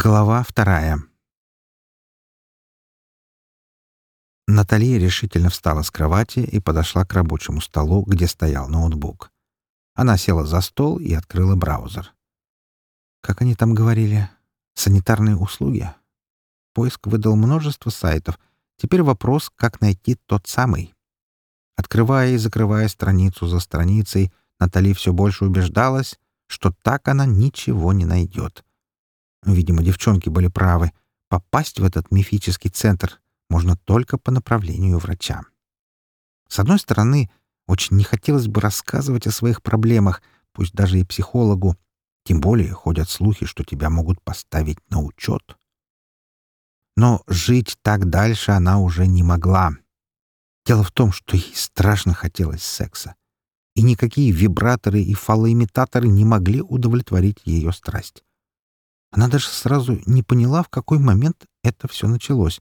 Глава вторая. Натали решительно встала с кровати и подошла к рабочему столу, где стоял ноутбук. Она села за стол и открыла браузер. Как они там говорили? Санитарные услуги? Поиск выдал множество сайтов. Теперь вопрос, как найти тот самый. Открывая и закрывая страницу за страницей, Натали все больше убеждалась, что так она ничего не найдет — Видимо, девчонки были правы. Попасть в этот мифический центр можно только по направлению врача. С одной стороны, очень не хотелось бы рассказывать о своих проблемах, пусть даже и психологу, тем более ходят слухи, что тебя могут поставить на учет. Но жить так дальше она уже не могла. Дело в том, что ей страшно хотелось секса, и никакие вибраторы и фалоимитаторы не могли удовлетворить ее страсть. Она даже сразу не поняла, в какой момент это все началось.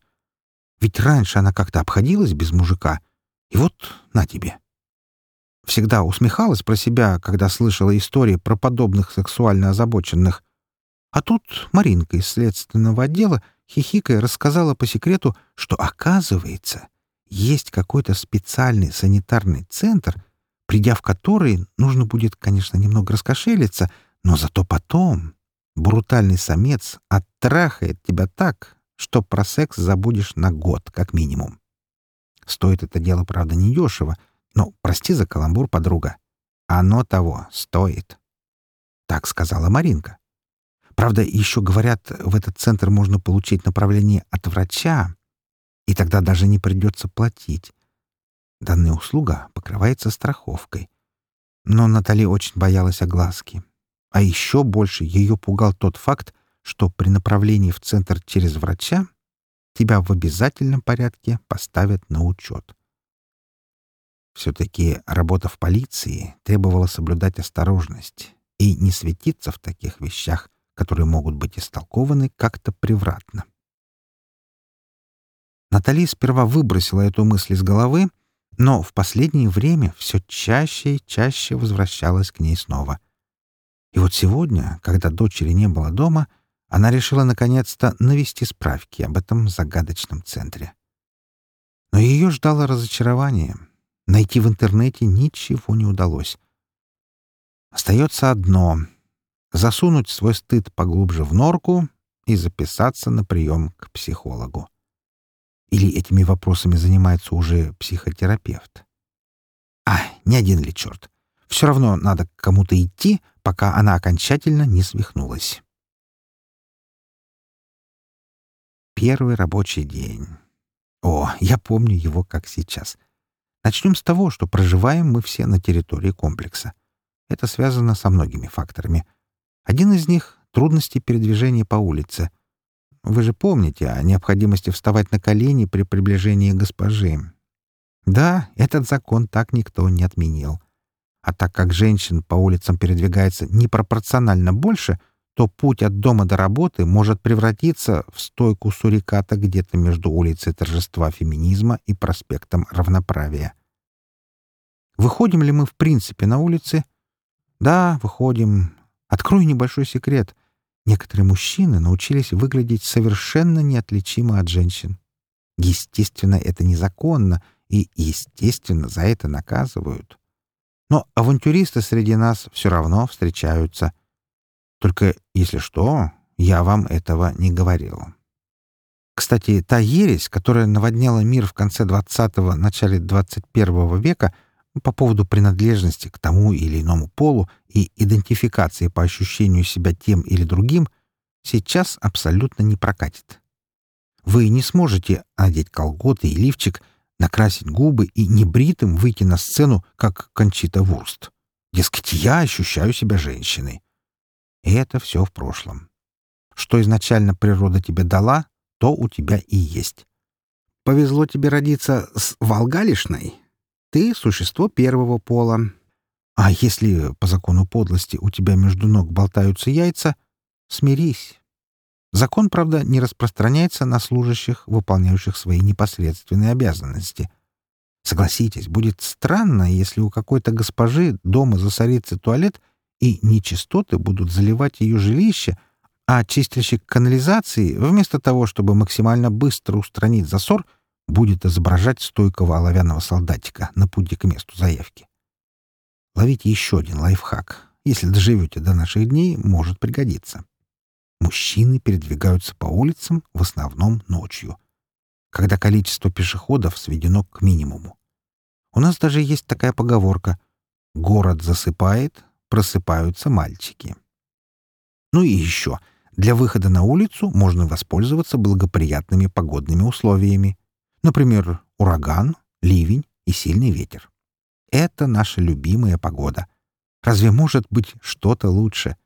Ведь раньше она как-то обходилась без мужика, и вот на тебе. Всегда усмехалась про себя, когда слышала истории про подобных сексуально озабоченных. А тут Маринка из следственного отдела хихикая рассказала по секрету, что, оказывается, есть какой-то специальный санитарный центр, придя в который нужно будет, конечно, немного раскошелиться, но зато потом брутальный самец оттрахает тебя так, что про секс забудешь на год, как минимум. Стоит это дело, правда, недешево, но, прости за каламбур, подруга, оно того стоит. Так сказала Маринка. Правда, еще говорят, в этот центр можно получить направление от врача, и тогда даже не придется платить. Данная услуга покрывается страховкой. Но Натали очень боялась огласки. А еще больше ее пугал тот факт, что при направлении в центр через врача тебя в обязательном порядке поставят на учет. Все-таки работа в полиции требовала соблюдать осторожность и не светиться в таких вещах, которые могут быть истолкованы как-то превратно. Натали сперва выбросила эту мысль из головы, но в последнее время все чаще и чаще возвращалась к ней снова — и вот сегодня, когда дочери не было дома, она решила наконец-то навести справки об этом загадочном центре. Но ее ждало разочарование. Найти в интернете ничего не удалось. Остается одно — засунуть свой стыд поглубже в норку и записаться на прием к психологу. Или этими вопросами занимается уже психотерапевт? А, не один ли черт? Все равно надо к кому-то идти, пока она окончательно не свихнулась. Первый рабочий день. О, я помню его как сейчас. Начнем с того, что проживаем мы все на территории комплекса. Это связано со многими факторами. Один из них — трудности передвижения по улице. Вы же помните о необходимости вставать на колени при приближении госпожи. Да, этот закон так никто не отменил. А так как женщин по улицам передвигается непропорционально больше, то путь от дома до работы может превратиться в стойку суриката где-то между улицей торжества феминизма и проспектом равноправия. Выходим ли мы в принципе на улицы? Да, выходим. Открою небольшой секрет. Некоторые мужчины научились выглядеть совершенно неотличимо от женщин. Естественно, это незаконно, и, естественно, за это наказывают. Но авантюристы среди нас все равно встречаются. Только, если что, я вам этого не говорил. Кстати, та ересь, которая наводняла мир в конце XX — начале XXI века по поводу принадлежности к тому или иному полу и идентификации по ощущению себя тем или другим, сейчас абсолютно не прокатит. Вы не сможете одеть колготы и лифчик — накрасить губы и небритым выйти на сцену, как Кончита Вурст. Дескать, я ощущаю себя женщиной. И это все в прошлом. Что изначально природа тебе дала, то у тебя и есть. Повезло тебе родиться с Волгалишной. Ты — существо первого пола. А если по закону подлости у тебя между ног болтаются яйца, смирись. Закон, правда, не распространяется на служащих, выполняющих свои непосредственные обязанности. Согласитесь, будет странно, если у какой-то госпожи дома засорится туалет, и нечистоты будут заливать ее жилище, А чистильщик канализации, вместо того, чтобы максимально быстро устранить засор, будет изображать стойкого оловянного солдатика на пути к месту заявки. Ловите еще один лайфхак. Если доживете до наших дней, может пригодиться. Мужчины передвигаются по улицам в основном ночью, когда количество пешеходов сведено к минимуму. У нас даже есть такая поговорка «Город засыпает, просыпаются мальчики». Ну и еще, для выхода на улицу можно воспользоваться благоприятными погодными условиями. Например, ураган, ливень и сильный ветер. Это наша любимая погода. Разве может быть что-то лучше?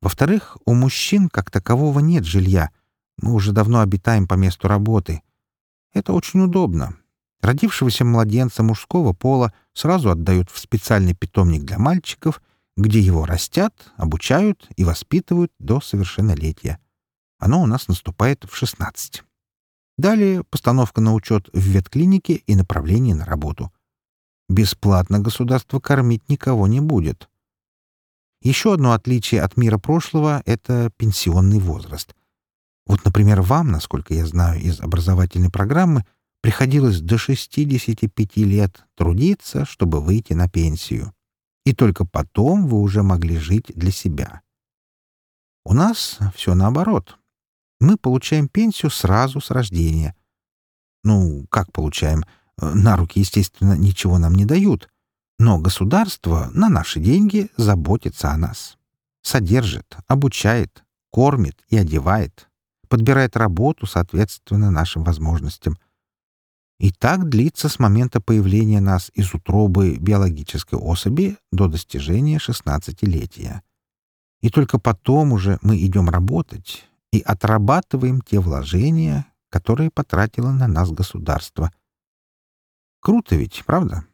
Во-вторых, у мужчин как такового нет жилья. Мы уже давно обитаем по месту работы. Это очень удобно. Родившегося младенца мужского пола сразу отдают в специальный питомник для мальчиков, где его растят, обучают и воспитывают до совершеннолетия. Оно у нас наступает в 16. Далее постановка на учет в ветклинике и направление на работу. Бесплатно государство кормить никого не будет. Еще одно отличие от мира прошлого — это пенсионный возраст. Вот, например, вам, насколько я знаю из образовательной программы, приходилось до 65 лет трудиться, чтобы выйти на пенсию. И только потом вы уже могли жить для себя. У нас все наоборот. Мы получаем пенсию сразу с рождения. Ну, как получаем? На руки, естественно, ничего нам не дают. Но государство на наши деньги заботится о нас. Содержит, обучает, кормит и одевает. Подбирает работу соответственно нашим возможностям. И так длится с момента появления нас из утробы биологической особи до достижения шестнадцатилетия. И только потом уже мы идем работать и отрабатываем те вложения, которые потратило на нас государство. Круто ведь, правда?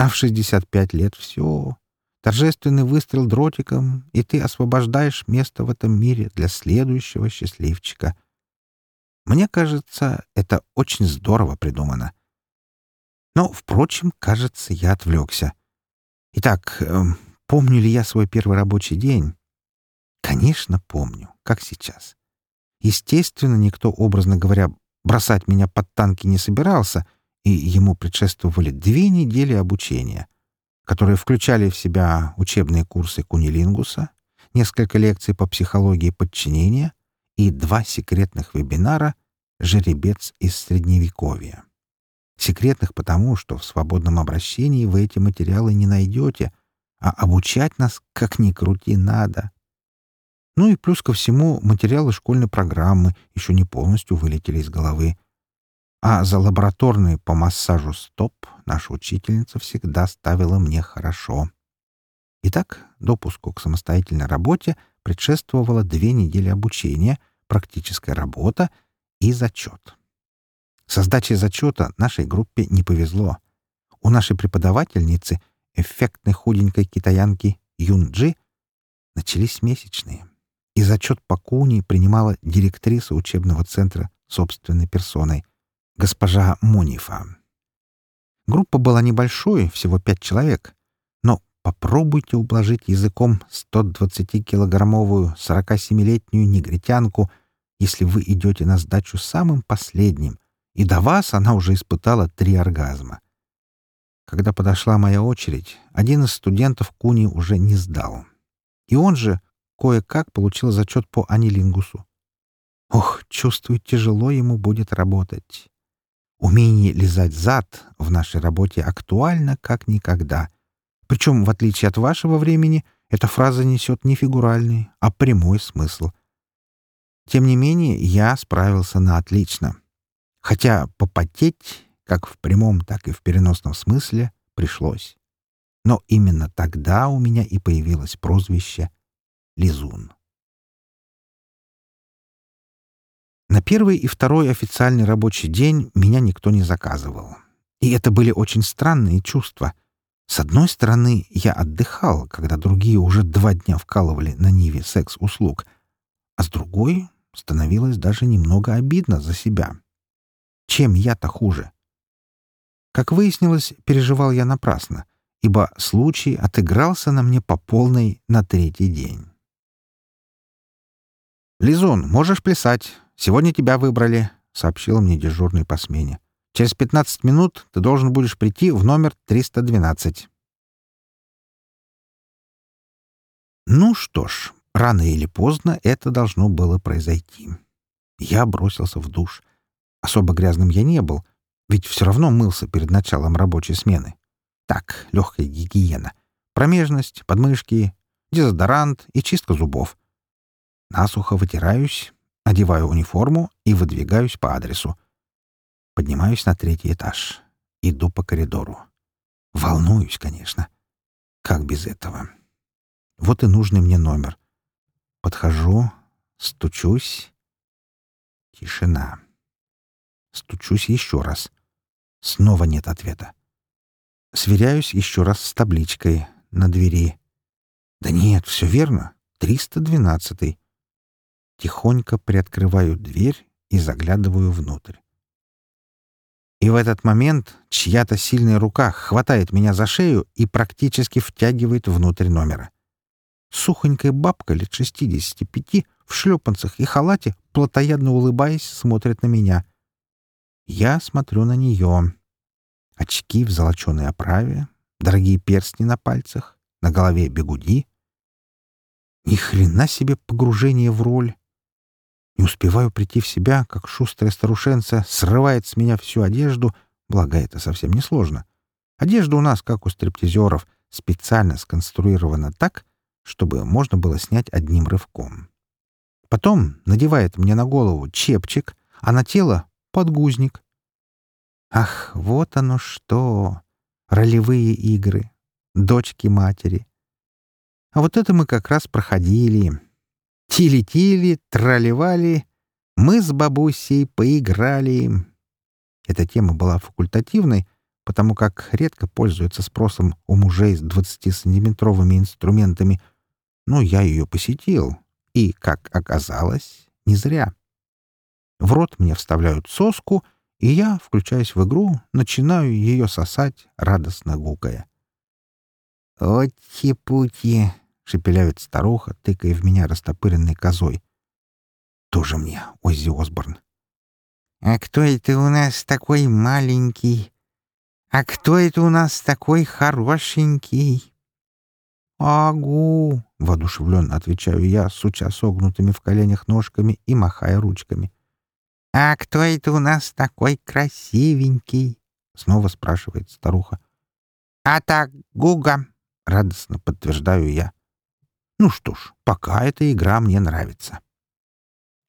А в 65 лет все. Торжественный выстрел дротиком, и ты освобождаешь место в этом мире для следующего счастливчика. Мне кажется, это очень здорово придумано. Но, впрочем, кажется, я отвлекся. Итак, э, помню ли я свой первый рабочий день? Конечно, помню, как сейчас. Естественно, никто, образно говоря, бросать меня под танки не собирался — и ему предшествовали две недели обучения, которые включали в себя учебные курсы кунилингуса, несколько лекций по психологии подчинения и два секретных вебинара «Жеребец из Средневековья». Секретных потому, что в свободном обращении вы эти материалы не найдете, а обучать нас, как ни крути, надо. Ну и плюс ко всему материалы школьной программы еще не полностью вылетели из головы — а за лабораторные по массажу стоп наша учительница всегда ставила мне хорошо. Итак, допуску к самостоятельной работе предшествовало две недели обучения, практическая работа и зачет. Со сдачей зачета нашей группе не повезло. У нашей преподавательницы, эффектной худенькой китаянки Юнджи, начались месячные, и зачет по куни принимала директриса учебного центра собственной персоной госпожа Мунифа. Группа была небольшой, всего пять человек, но попробуйте ублажить языком 120-килограммовую 47-летнюю негритянку, если вы идете на сдачу самым последним, и до вас она уже испытала три оргазма. Когда подошла моя очередь, один из студентов Куни уже не сдал. И он же кое-как получил зачет по анилингусу. Ох, чувствую, тяжело ему будет работать. Умение лизать зад в нашей работе актуально как никогда. Причем, в отличие от вашего времени, эта фраза несет не фигуральный, а прямой смысл. Тем не менее, я справился на отлично. Хотя попотеть, как в прямом, так и в переносном смысле, пришлось. Но именно тогда у меня и появилось прозвище «Лизун». На первый и второй официальный рабочий день меня никто не заказывал. И это были очень странные чувства. С одной стороны, я отдыхал, когда другие уже два дня вкалывали на Ниве секс-услуг, а с другой становилось даже немного обидно за себя. Чем я-то хуже? Как выяснилось, переживал я напрасно, ибо случай отыгрался на мне по полной на третий день. «Лизун, можешь плясать. Сегодня тебя выбрали», — сообщил мне дежурный по смене. «Через 15 минут ты должен будешь прийти в номер 312». Ну что ж, рано или поздно это должно было произойти. Я бросился в душ. Особо грязным я не был, ведь все равно мылся перед началом рабочей смены. Так, легкая гигиена. Промежность, подмышки, дезодорант и чистка зубов. Насухо вытираюсь, одеваю униформу и выдвигаюсь по адресу. Поднимаюсь на третий этаж. Иду по коридору. Волнуюсь, конечно. Как без этого? Вот и нужный мне номер. Подхожу, стучусь. Тишина. Стучусь еще раз. Снова нет ответа. Сверяюсь еще раз с табличкой на двери. Да нет, все верно. 312. Тихонько приоткрываю дверь и заглядываю внутрь. И в этот момент чья-то сильная рука хватает меня за шею и практически втягивает внутрь номера. Сухонькая бабка лет 65 в шлепанцах и халате, плотоядно улыбаясь, смотрит на меня. Я смотрю на нее. Очки в золоченой оправе, дорогие перстни на пальцах, на голове бегуди. Ни хрена себе погружение в роль. Не успеваю прийти в себя, как шустрая старушенца срывает с меня всю одежду, благо это совсем не сложно. Одежда у нас, как у стриптизеров, специально сконструирована так, чтобы можно было снять одним рывком. Потом надевает мне на голову чепчик, а на тело — подгузник. Ах, вот оно что! Ролевые игры, дочки матери. А вот это мы как раз проходили. Тили-тили, тролливали. Мы с бабусей поиграли. Эта тема была факультативной, потому как редко пользуется спросом у мужей с 20-сантиметровыми инструментами. Но я ее посетил, и, как оказалось, не зря. В рот мне вставляют соску, и я, включаясь в игру, начинаю ее сосать, радостно гукая. «Отти-пути!» — шепелявит старуха, тыкая в меня растопыренной козой. «Тоже мне, Оззи Осборн!» «А кто это у нас такой маленький? А кто это у нас такой хорошенький?» «Агу!» — воодушевленно отвечаю я, суча согнутыми в коленях ножками и махая ручками. «А кто это у нас такой красивенький?» — снова спрашивает старуха. «А так, Гуга!» — радостно подтверждаю я. «Ну что ж, пока эта игра мне нравится».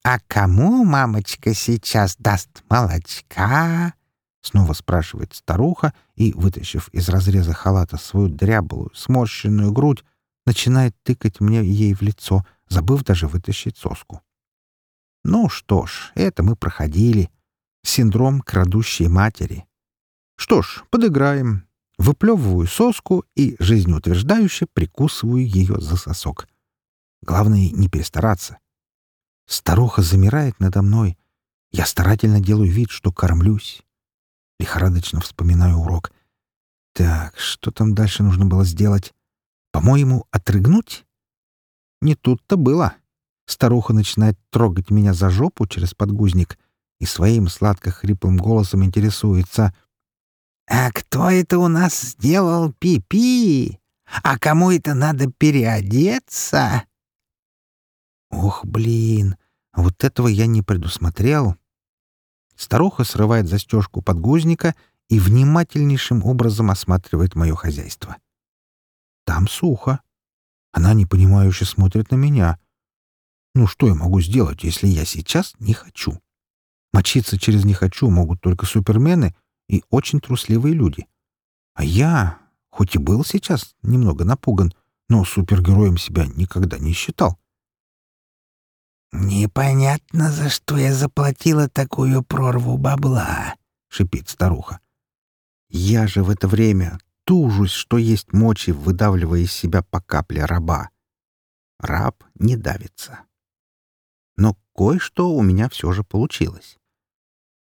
«А кому мамочка сейчас даст молочка?» Снова спрашивает старуха и, вытащив из разреза халата свою дряблую, сморщенную грудь, начинает тыкать мне ей в лицо, забыв даже вытащить соску. Ну что ж, это мы проходили. Синдром крадущей матери. Что ж, подыграем. Выплевываю соску и жизнеутверждающе прикусываю ее за сосок. Главное — не перестараться. Старуха замирает надо мной. Я старательно делаю вид, что кормлюсь. Лихорадочно вспоминаю урок. Так, что там дальше нужно было сделать? По-моему, отрыгнуть? Не тут-то было. Старуха начинает трогать меня за жопу через подгузник и своим сладко-хриплым голосом интересуется. «А кто это у нас сделал пи-пи? А кому это надо переодеться?» Ох, блин, вот этого я не предусмотрел. Старуха срывает застежку подгузника и внимательнейшим образом осматривает мое хозяйство. Там сухо. Она непонимающе смотрит на меня. Ну что я могу сделать, если я сейчас не хочу? Мочиться через «не хочу» могут только супермены и очень трусливые люди. А я, хоть и был сейчас немного напуган, но супергероем себя никогда не считал. «Непонятно, за что я заплатила такую прорву бабла», — шипит старуха. «Я же в это время тужусь, что есть мочи, выдавливая из себя по капле раба. Раб не давится. Но кое-что у меня все же получилось.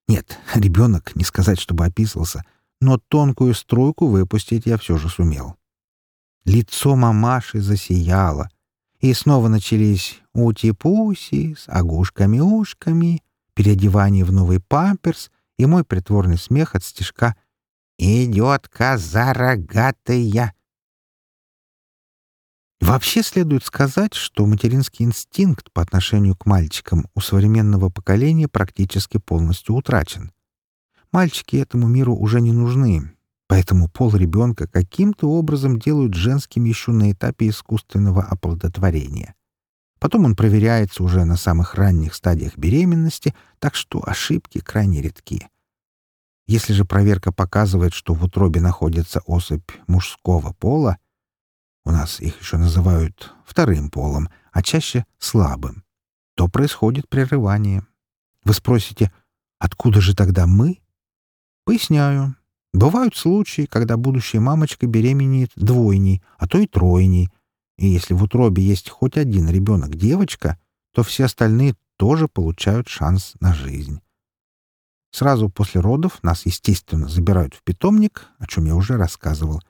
Нет, ребенок, не сказать, чтобы описался, но тонкую струйку выпустить я все же сумел. Лицо мамаши засияло, И снова начались ути-пуси с огушками-ушками, переодевание в новый памперс и мой притворный смех от стишка «Идет коза рогатая». Вообще следует сказать, что материнский инстинкт по отношению к мальчикам у современного поколения практически полностью утрачен. Мальчики этому миру уже не нужны, поэтому пол ребенка каким-то образом делают женским еще на этапе искусственного оплодотворения. Потом он проверяется уже на самых ранних стадиях беременности, так что ошибки крайне редки. Если же проверка показывает, что в утробе находится особь мужского пола, у нас их еще называют вторым полом, а чаще слабым, то происходит прерывание. Вы спросите, откуда же тогда мы? Поясняю. Бывают случаи, когда будущая мамочка беременеет двойней, а то и тройней, и если в утробе есть хоть один ребенок-девочка, то все остальные тоже получают шанс на жизнь. Сразу после родов нас, естественно, забирают в питомник, о чем я уже рассказывал,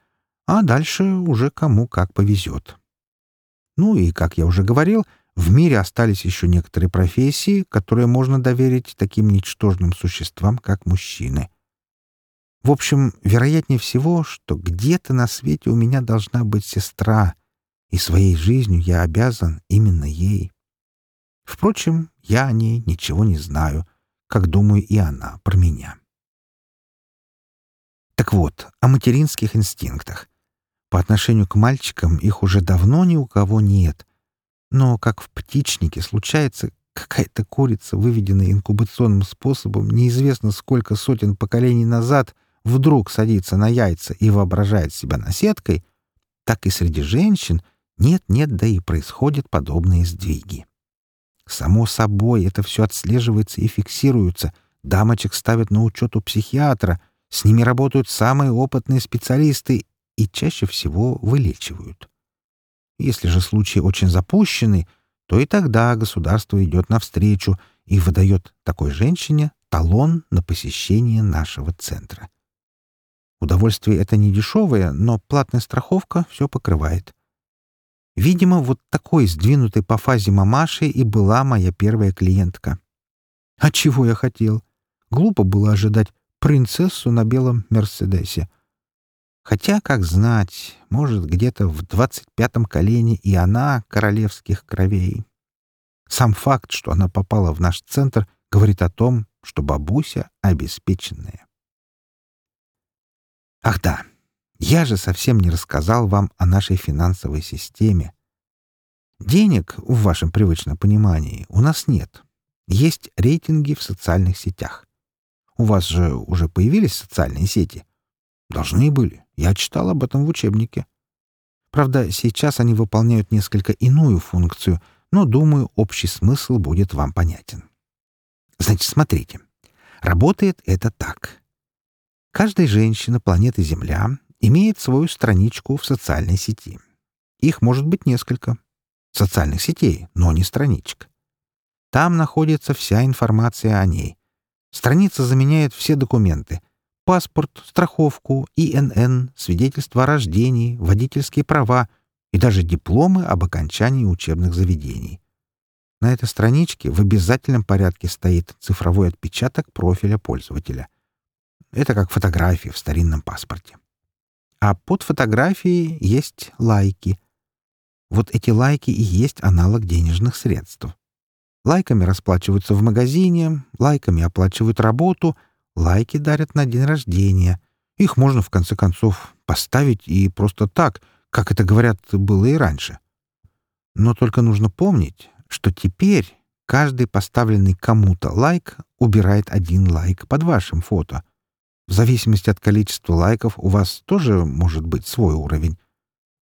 а дальше уже кому как повезет. Ну и, как я уже говорил, в мире остались еще некоторые профессии, которые можно доверить таким ничтожным существам, как мужчины. В общем, вероятнее всего, что где-то на свете у меня должна быть сестра — и своей жизнью я обязан именно ей. Впрочем, я о ней ничего не знаю, как думаю и она про меня. Так вот, о материнских инстинктах. По отношению к мальчикам их уже давно ни у кого нет. Но, как в птичнике, случается, какая-то курица, выведенная инкубационным способом, неизвестно сколько сотен поколений назад, вдруг садится на яйца и воображает себя наседкой, так и среди женщин — нет-нет, да и происходят подобные сдвиги. Само собой, это все отслеживается и фиксируется. Дамочек ставят на учет у психиатра, с ними работают самые опытные специалисты и чаще всего вылечивают. Если же случай очень запущенный, то и тогда государство идет навстречу и выдает такой женщине талон на посещение нашего центра. Удовольствие это не дешевое, но платная страховка все покрывает. Видимо, вот такой сдвинутой по фазе мамаши и была моя первая клиентка. А чего я хотел? Глупо было ожидать принцессу на белом Мерседесе. Хотя, как знать, может, где-то в двадцать пятом колене и она королевских кровей. Сам факт, что она попала в наш центр, говорит о том, что бабуся обеспеченная. Ах да, я же совсем не рассказал вам о нашей финансовой системе. Денег, в вашем привычном понимании, у нас нет. Есть рейтинги в социальных сетях. У вас же уже появились социальные сети? Должны были. Я читал об этом в учебнике. Правда, сейчас они выполняют несколько иную функцию, но, думаю, общий смысл будет вам понятен. Значит, смотрите. Работает это так. Каждая женщина планеты Земля имеет свою страничку в социальной сети. Их может быть несколько. Социальных сетей, но не страничек. Там находится вся информация о ней. Страница заменяет все документы. Паспорт, страховку, ИНН, свидетельство о рождении, водительские права и даже дипломы об окончании учебных заведений. На этой страничке в обязательном порядке стоит цифровой отпечаток профиля пользователя. Это как фотографии в старинном паспорте. А под фотографией есть лайки. Вот эти лайки и есть аналог денежных средств. Лайками расплачиваются в магазине, лайками оплачивают работу, лайки дарят на день рождения. Их можно, в конце концов, поставить и просто так, как это, говорят, было и раньше. Но только нужно помнить, что теперь каждый поставленный кому-то лайк убирает один лайк под вашим фото — в зависимости от количества лайков у вас тоже может быть свой уровень.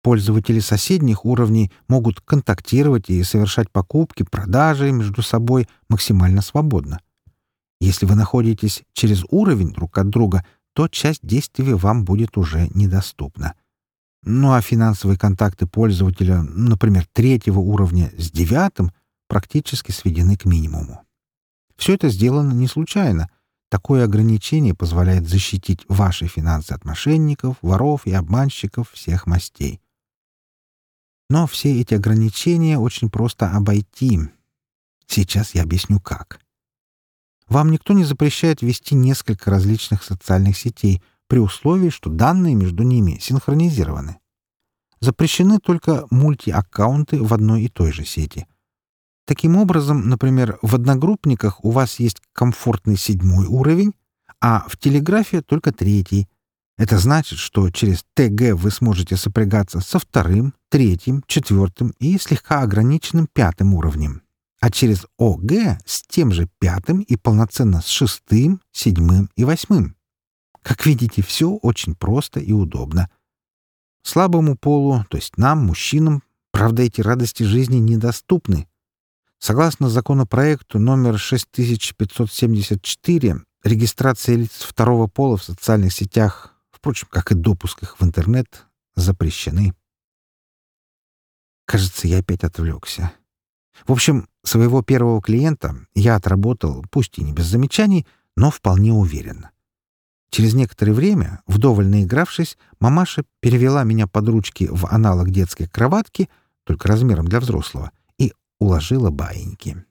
Пользователи соседних уровней могут контактировать и совершать покупки, продажи между собой максимально свободно. Если вы находитесь через уровень друг от друга, то часть действий вам будет уже недоступна. Ну а финансовые контакты пользователя, например, третьего уровня с девятым, практически сведены к минимуму. Все это сделано не случайно. Такое ограничение позволяет защитить ваши финансы от мошенников, воров и обманщиков всех мастей. Но все эти ограничения очень просто обойти. Сейчас я объясню как. Вам никто не запрещает вести несколько различных социальных сетей при условии, что данные между ними синхронизированы. Запрещены только мультиаккаунты в одной и той же сети. Таким образом, например, в одногруппниках у вас есть комфортный седьмой уровень, а в телеграфе только третий. Это значит, что через ТГ вы сможете сопрягаться со вторым, третьим, четвертым и слегка ограниченным пятым уровнем, а через ОГ с тем же пятым и полноценно с шестым, седьмым и восьмым. Как видите, все очень просто и удобно. Слабому полу, то есть нам, мужчинам, правда, эти радости жизни недоступны. Согласно законопроекту номер 6574, регистрация лиц второго пола в социальных сетях, впрочем, как и допуск их в интернет, запрещены. Кажется, я опять отвлекся. В общем, своего первого клиента я отработал, пусть и не без замечаний, но вполне уверенно. Через некоторое время, вдоволь наигравшись, мамаша перевела меня под ручки в аналог детской кроватки, только размером для взрослого, и уложила баиньки.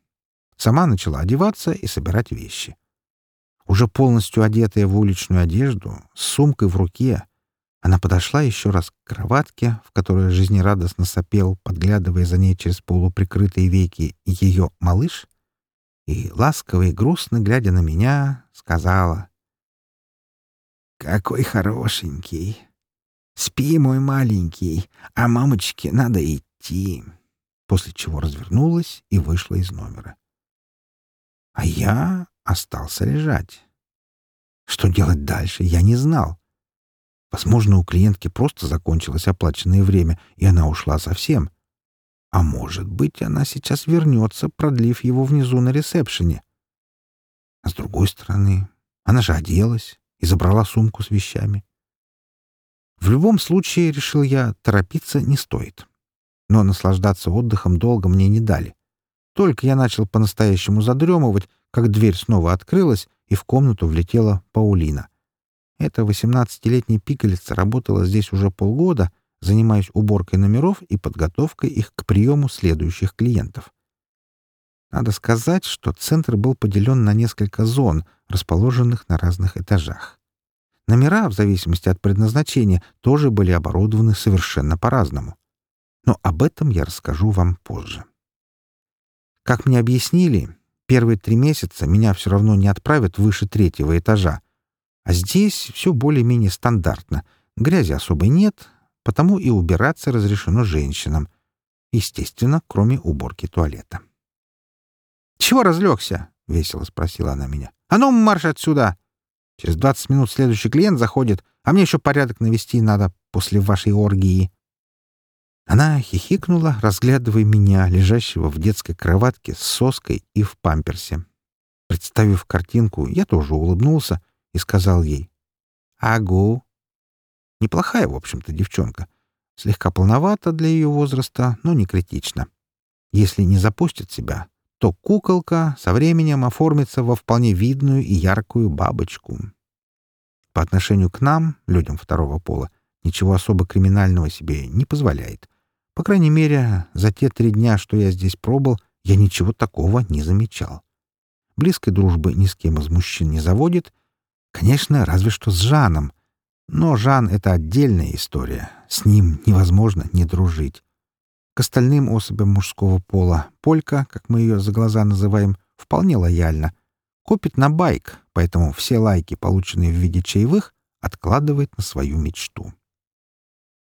Сама начала одеваться и собирать вещи. Уже полностью одетая в уличную одежду, с сумкой в руке, она подошла еще раз к кроватке, в которой жизнерадостно сопел, подглядывая за ней через полуприкрытые веки ее малыш, и, ласково и грустно глядя на меня, сказала — какой хорошенький. Спи, мой маленький, а мамочке надо идти. После чего развернулась и вышла из номера. А я остался лежать. Что делать дальше, я не знал. Возможно, у клиентки просто закончилось оплаченное время, и она ушла совсем. А может быть, она сейчас вернется, продлив его внизу на ресепшене. А с другой стороны, она же оделась, и забрала сумку с вещами. В любом случае, решил я, торопиться не стоит. Но наслаждаться отдыхом долго мне не дали. Только я начал по-настоящему задремывать, как дверь снова открылась, и в комнату влетела Паулина. Эта восемнадцатилетняя пикалица работала здесь уже полгода, занимаясь уборкой номеров и подготовкой их к приему следующих клиентов. Надо сказать, что центр был поделен на несколько зон, расположенных на разных этажах. Номера, в зависимости от предназначения, тоже были оборудованы совершенно по-разному. Но об этом я расскажу вам позже. Как мне объяснили, первые три месяца меня все равно не отправят выше третьего этажа. А здесь все более-менее стандартно. Грязи особой нет, потому и убираться разрешено женщинам. Естественно, кроме уборки туалета. «Чего разлегся?» — весело спросила она меня. «А ну, марш отсюда! Через двадцать минут следующий клиент заходит, а мне еще порядок навести надо после вашей оргии». Она хихикнула, разглядывая меня, лежащего в детской кроватке с соской и в памперсе. Представив картинку, я тоже улыбнулся и сказал ей «Агу». Неплохая, в общем-то, девчонка. Слегка полновата для ее возраста, но не критично. Если не запустит себя, то куколка со временем оформится во вполне видную и яркую бабочку. По отношению к нам, людям второго пола, ничего особо криминального себе не позволяет. По крайней мере, за те три дня, что я здесь пробыл, я ничего такого не замечал. Близкой дружбы ни с кем из мужчин не заводит. Конечно, разве что с Жаном. Но Жан — это отдельная история. С ним невозможно не дружить. К остальным особям мужского пола Полька, как мы ее за глаза называем, вполне лояльна. Копит на байк, поэтому все лайки, полученные в виде чаевых, откладывает на свою мечту.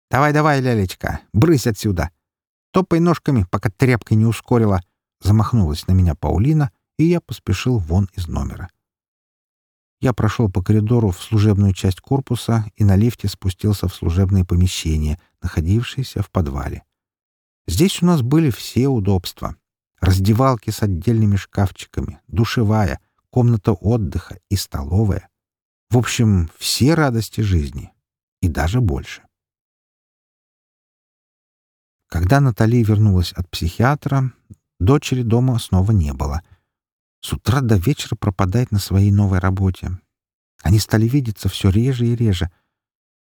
«Давай-давай, лялечка, брысь отсюда! Топай ножками, пока тряпка не ускорила!» Замахнулась на меня Паулина, и я поспешил вон из номера. Я прошел по коридору в служебную часть корпуса и на лифте спустился в служебное помещение, находившееся в подвале. Здесь у нас были все удобства. Раздевалки с отдельными шкафчиками, душевая, комната отдыха и столовая. В общем, все радости жизни. И даже больше. Когда Натали вернулась от психиатра, дочери дома снова не было. С утра до вечера пропадает на своей новой работе. Они стали видеться все реже и реже.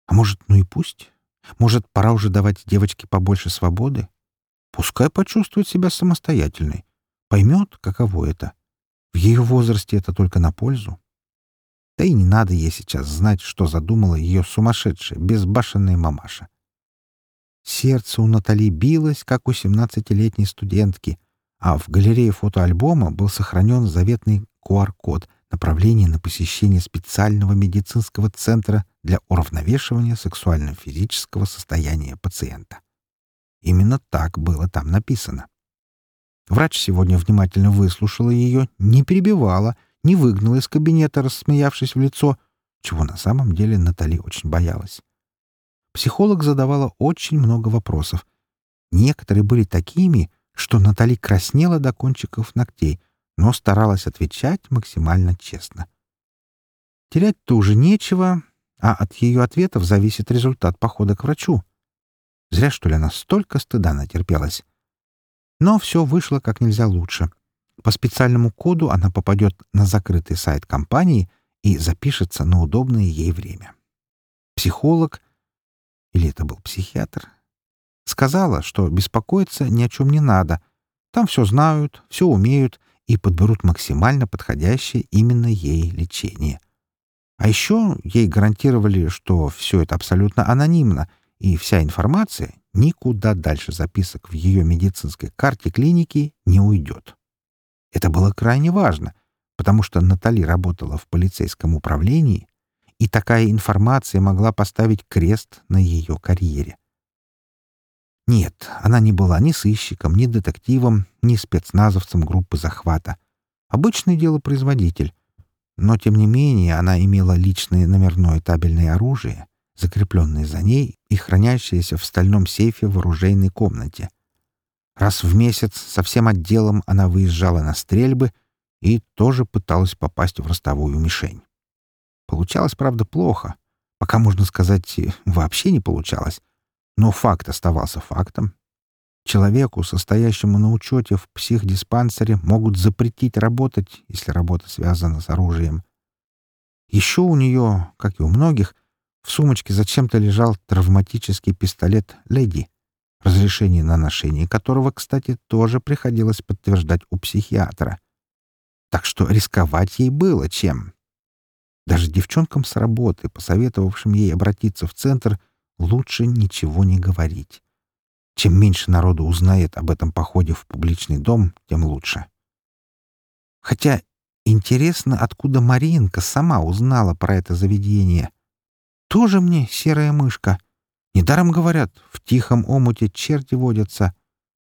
А может, ну и пусть? Может, пора уже давать девочке побольше свободы? Пускай почувствует себя самостоятельной. Поймет, каково это. В ее возрасте это только на пользу. Да и не надо ей сейчас знать, что задумала ее сумасшедшая, безбашенная мамаша. Сердце у Натали билось, как у семнадцатилетней студентки, а в галерее фотоальбома был сохранен заветный QR-код направления на посещение специального медицинского центра для уравновешивания сексуально-физического состояния пациента. Именно так было там написано. Врач сегодня внимательно выслушала ее, не перебивала, не выгнала из кабинета, рассмеявшись в лицо, чего на самом деле Натали очень боялась. Психолог задавала очень много вопросов. Некоторые были такими, что Натали краснела до кончиков ногтей, но старалась отвечать максимально честно. Терять-то уже нечего, а от ее ответов зависит результат похода к врачу. Зря, что ли, она столько стыда натерпелась. Но все вышло как нельзя лучше. По специальному коду она попадет на закрытый сайт компании и запишется на удобное ей время. Психолог, или это был психиатр, сказала, что беспокоиться ни о чем не надо. Там все знают, все умеют и подберут максимально подходящее именно ей лечение. А еще ей гарантировали, что все это абсолютно анонимно, и вся информация никуда дальше записок в ее медицинской карте клиники не уйдет. Это было крайне важно, потому что Натали работала в полицейском управлении, и такая информация могла поставить крест на ее карьере. Нет, она не была ни сыщиком, ни детективом, ни спецназовцем группы захвата. Обычный делопроизводитель. Но, тем не менее, она имела личное номерное табельное оружие, закрепленное за ней и хранящееся в стальном сейфе в оружейной комнате. Раз в месяц со всем отделом она выезжала на стрельбы и тоже пыталась попасть в ростовую мишень. Получалось, правда, плохо. Пока, можно сказать, вообще не получалось. Но факт оставался фактом. Человеку, состоящему на учете в психдиспансере, могут запретить работать, если работа связана с оружием. Еще у нее, как и у многих, в сумочке зачем-то лежал травматический пистолет «Леди», разрешение на ношение которого, кстати, тоже приходилось подтверждать у психиатра. Так что рисковать ей было чем. Даже девчонкам с работы, посоветовавшим ей обратиться в центр, лучше ничего не говорить. Чем меньше народу узнает об этом походе в публичный дом, тем лучше. Хотя интересно, откуда Маринка сама узнала про это заведение. Тоже мне серая мышка. Недаром говорят, в тихом омуте черти водятся.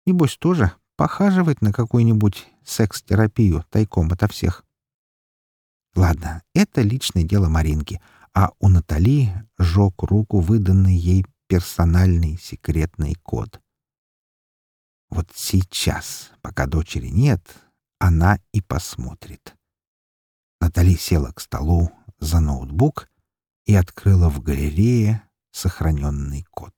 Небось, тоже похаживает на какую-нибудь секс-терапию тайком ото всех. Ладно, это личное дело Маринки — а у Натали жег руку выданный ей персональный секретный код. Вот сейчас, пока дочери нет, она и посмотрит. Натали села к столу за ноутбук и открыла в галерее сохраненный код.